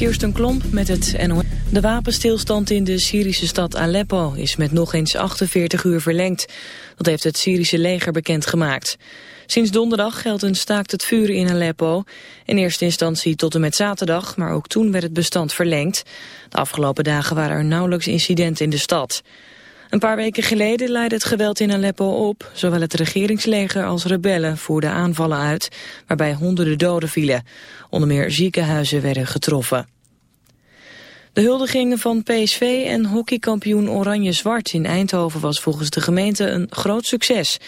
Kirsten Klomp met het NOS. De wapenstilstand in de Syrische stad Aleppo is met nog eens 48 uur verlengd. Dat heeft het Syrische leger bekendgemaakt. Sinds donderdag geldt een staakt het vuren in Aleppo. In eerste instantie tot en met zaterdag, maar ook toen werd het bestand verlengd. De afgelopen dagen waren er nauwelijks incidenten in de stad. Een paar weken geleden leidde het geweld in Aleppo op. Zowel het regeringsleger als rebellen voerden aanvallen uit, waarbij honderden doden vielen. Onder meer ziekenhuizen werden getroffen. De huldiging van PSV en hockeykampioen Oranje-Zwart in Eindhoven was volgens de gemeente een groot succes.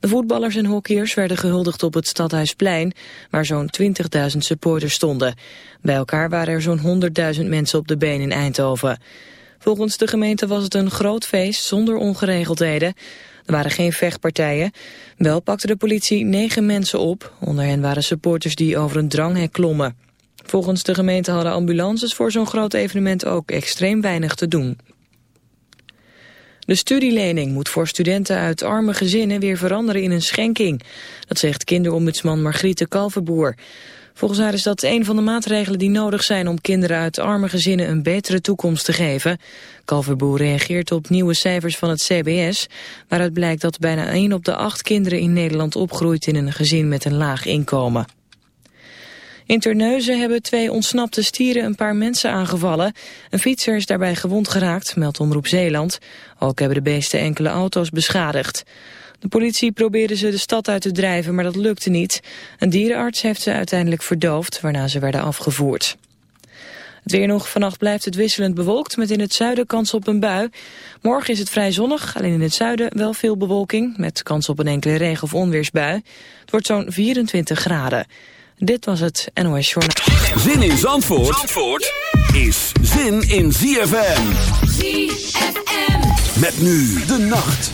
De voetballers en hockeyers werden gehuldigd op het Stadhuisplein, waar zo'n 20.000 supporters stonden. Bij elkaar waren er zo'n 100.000 mensen op de been in Eindhoven. Volgens de gemeente was het een groot feest zonder ongeregeldheden. Er waren geen vechtpartijen. Wel pakte de politie negen mensen op. Onder hen waren supporters die over een dranghek klommen. Volgens de gemeente hadden ambulances voor zo'n groot evenement ook extreem weinig te doen. De studielening moet voor studenten uit arme gezinnen weer veranderen in een schenking. Dat zegt kinderombudsman Margriete Kalverboer. Volgens haar is dat een van de maatregelen die nodig zijn om kinderen uit arme gezinnen een betere toekomst te geven. Kalverboer reageert op nieuwe cijfers van het CBS, waaruit blijkt dat bijna 1 op de 8 kinderen in Nederland opgroeit in een gezin met een laag inkomen. In Terneuzen hebben twee ontsnapte stieren een paar mensen aangevallen. Een fietser is daarbij gewond geraakt, meldt Omroep Zeeland. Ook hebben de beesten enkele auto's beschadigd. De politie probeerde ze de stad uit te drijven, maar dat lukte niet. Een dierenarts heeft ze uiteindelijk verdoofd, waarna ze werden afgevoerd. Het weer nog. Vannacht blijft het wisselend bewolkt met in het zuiden kans op een bui. Morgen is het vrij zonnig, alleen in het zuiden wel veel bewolking... met kans op een enkele regen- of onweersbui. Het wordt zo'n 24 graden. Dit was het NOS Journal. Zin in Zandvoort, Zandvoort is zin in ZFM. ZFM. Met nu de nacht.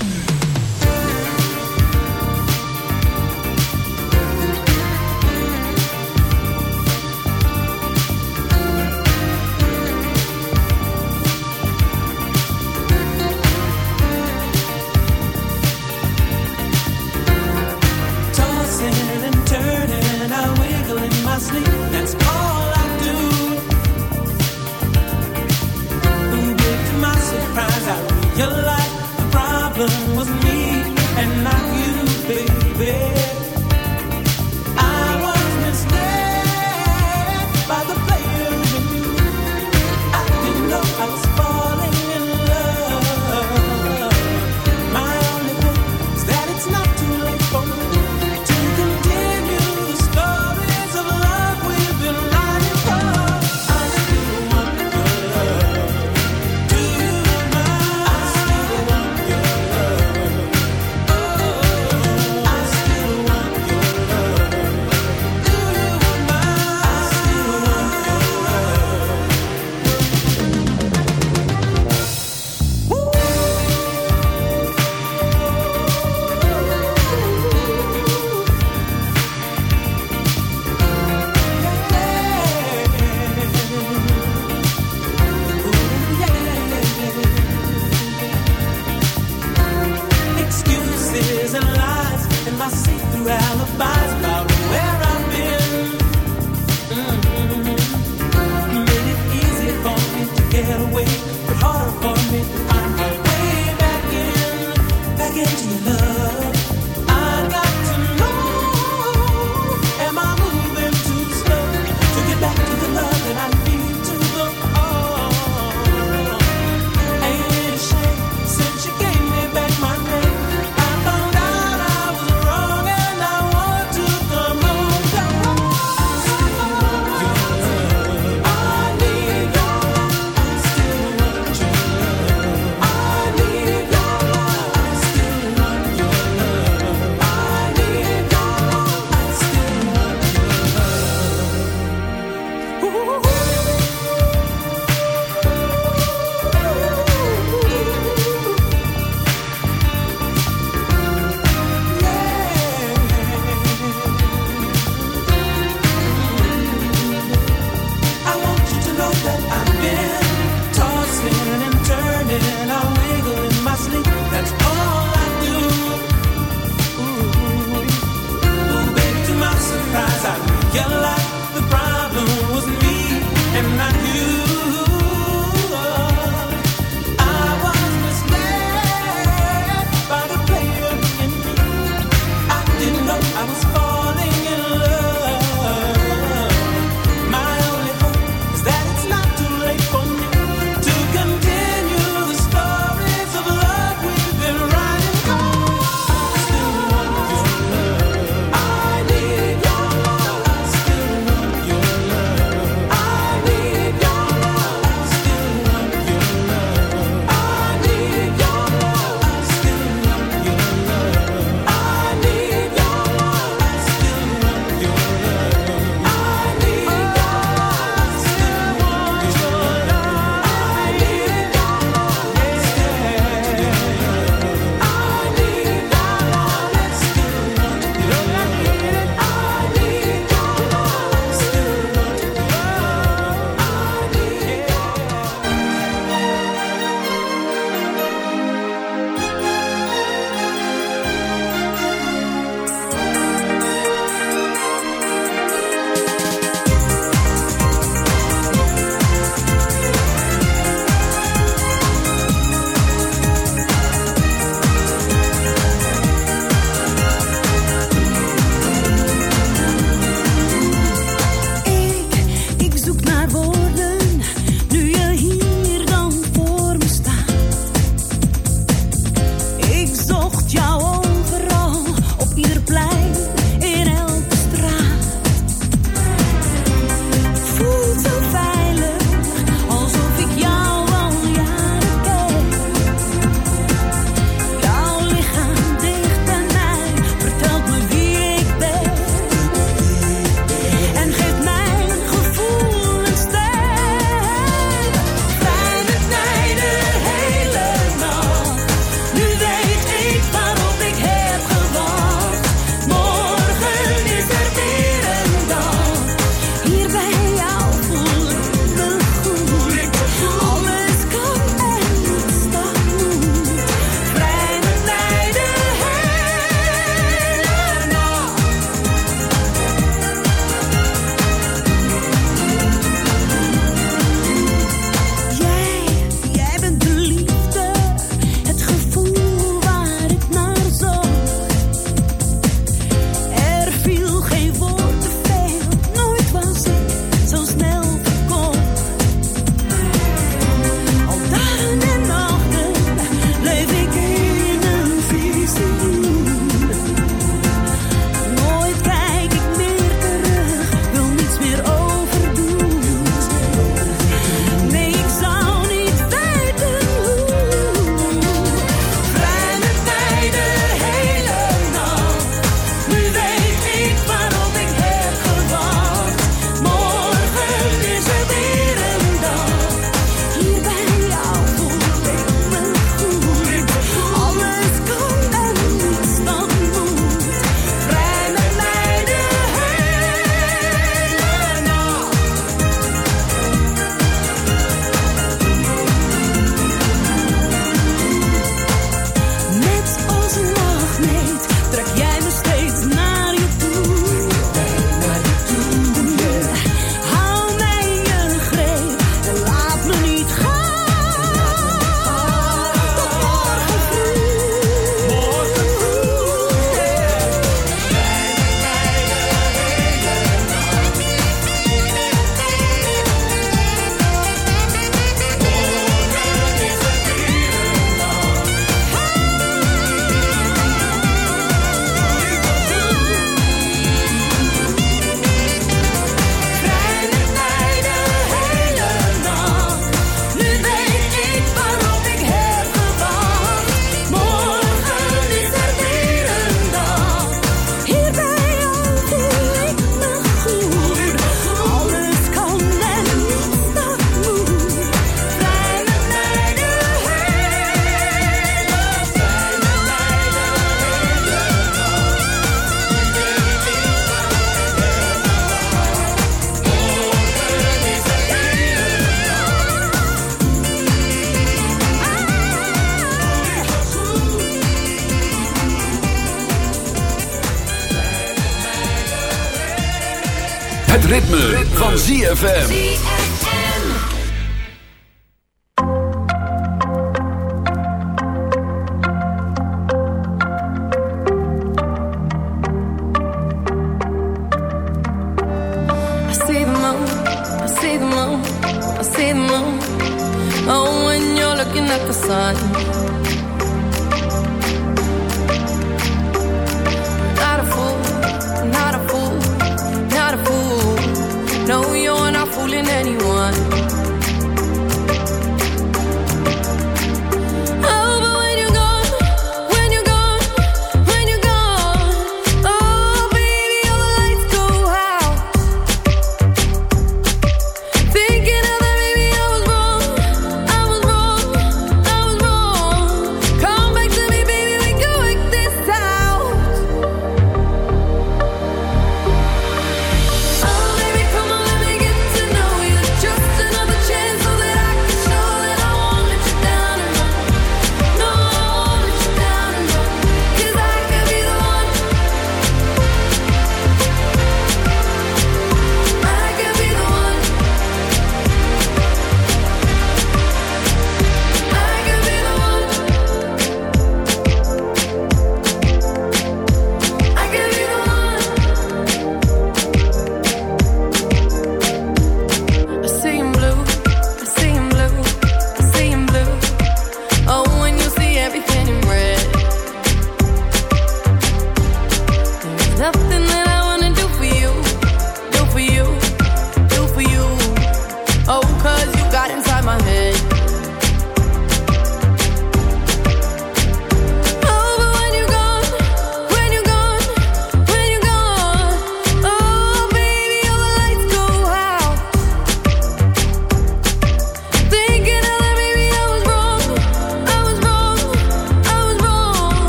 ZFM.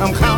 I'm counting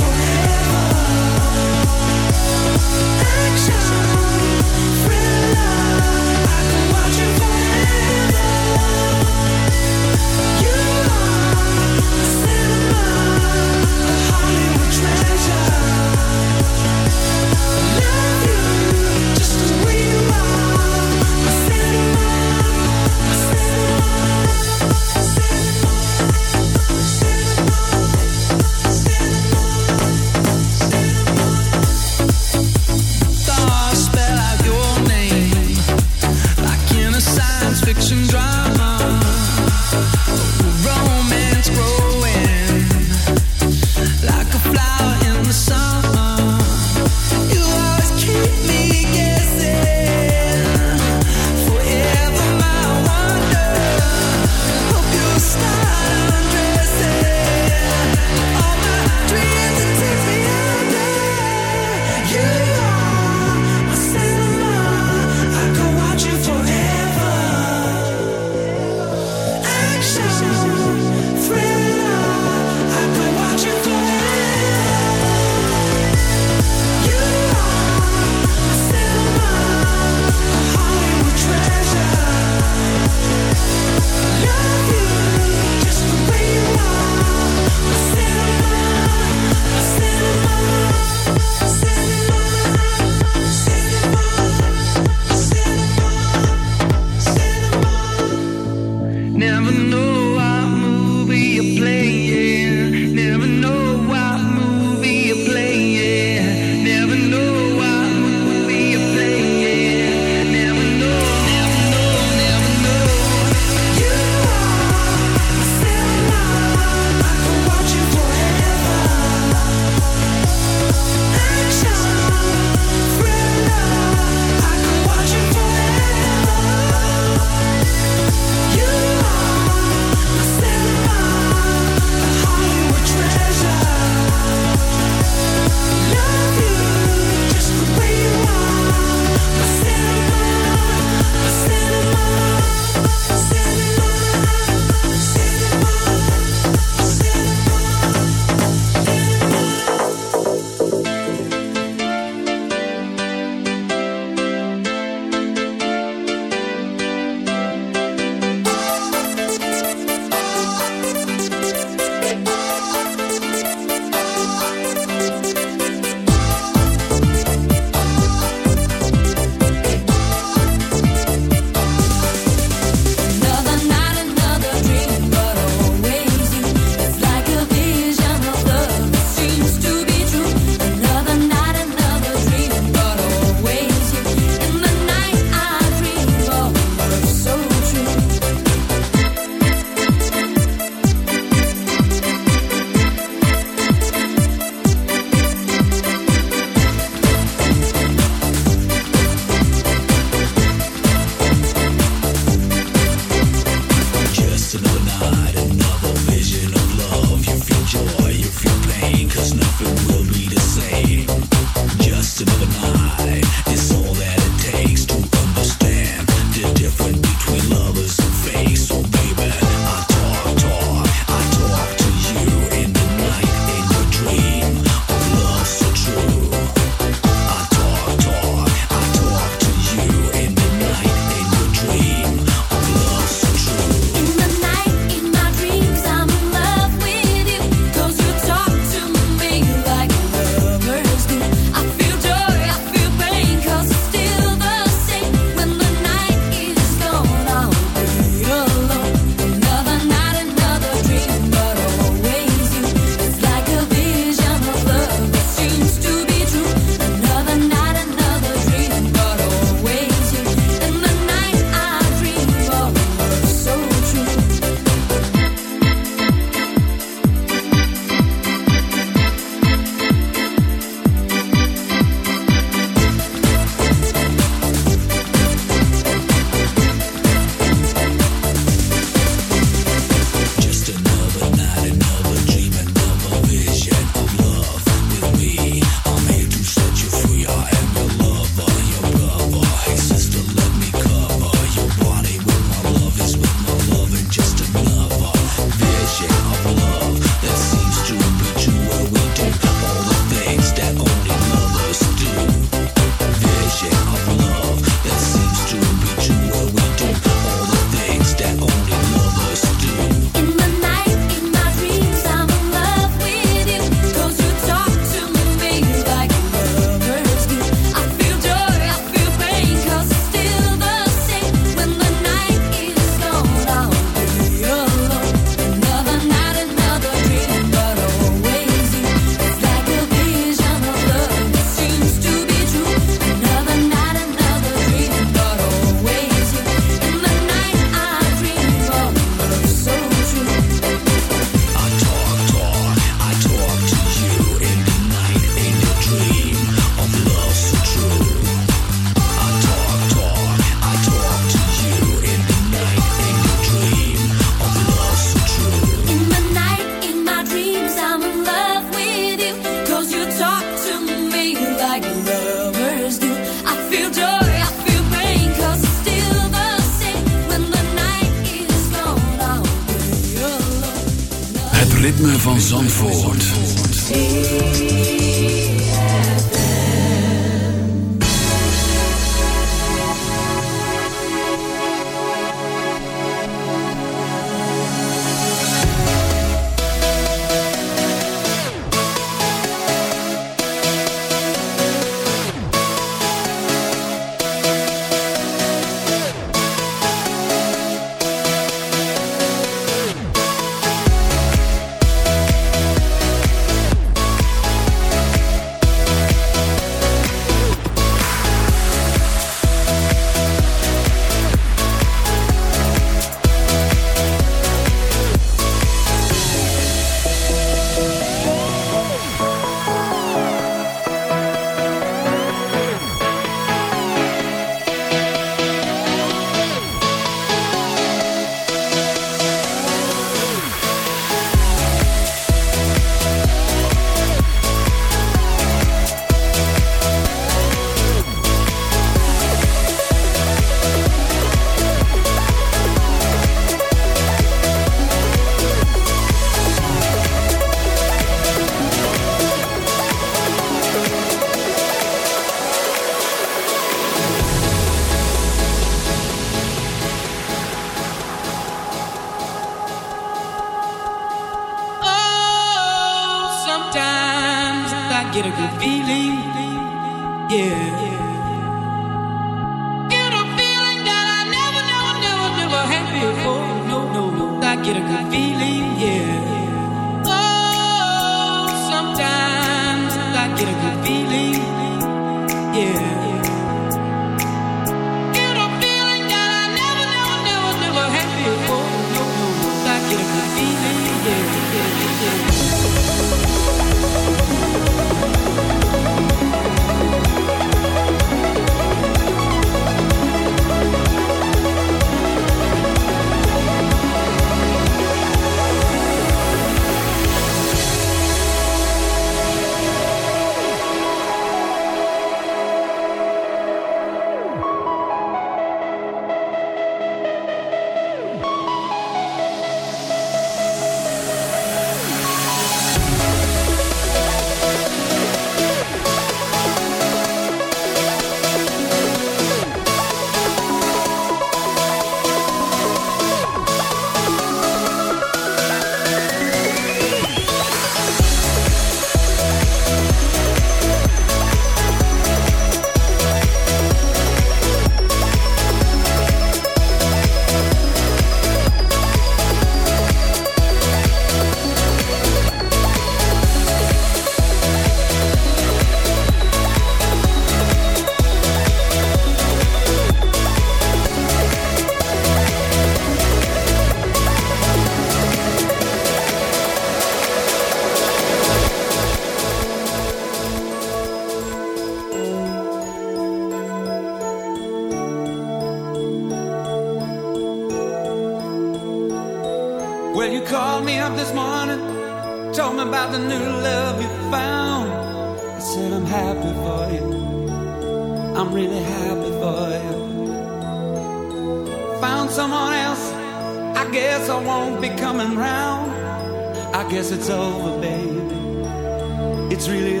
it's over, baby. It's really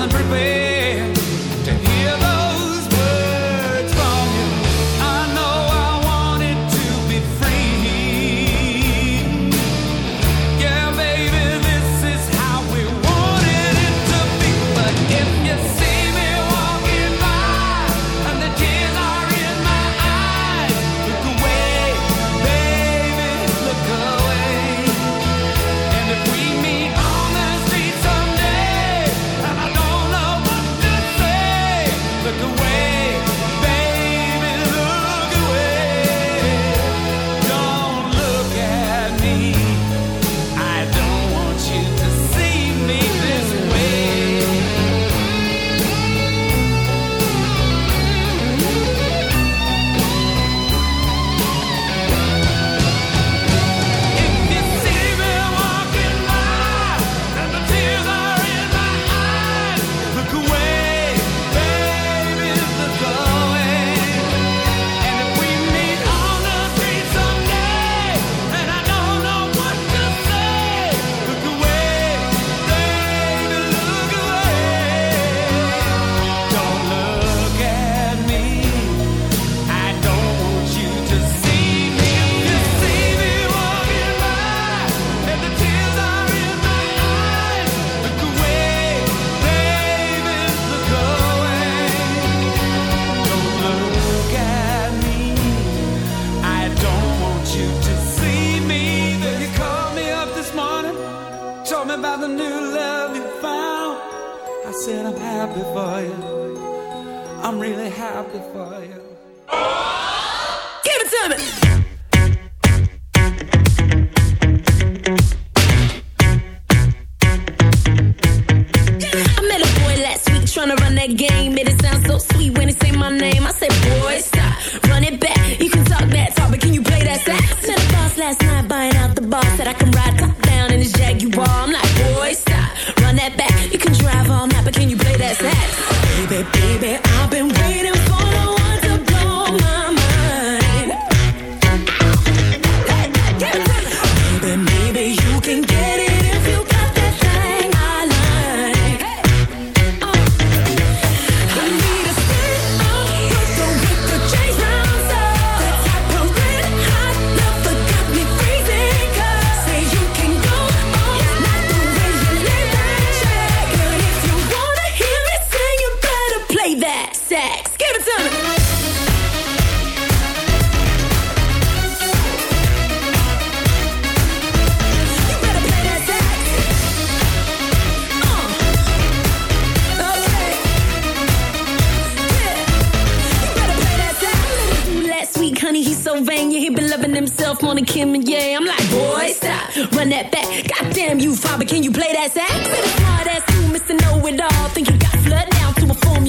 wasn't prepared.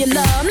you love.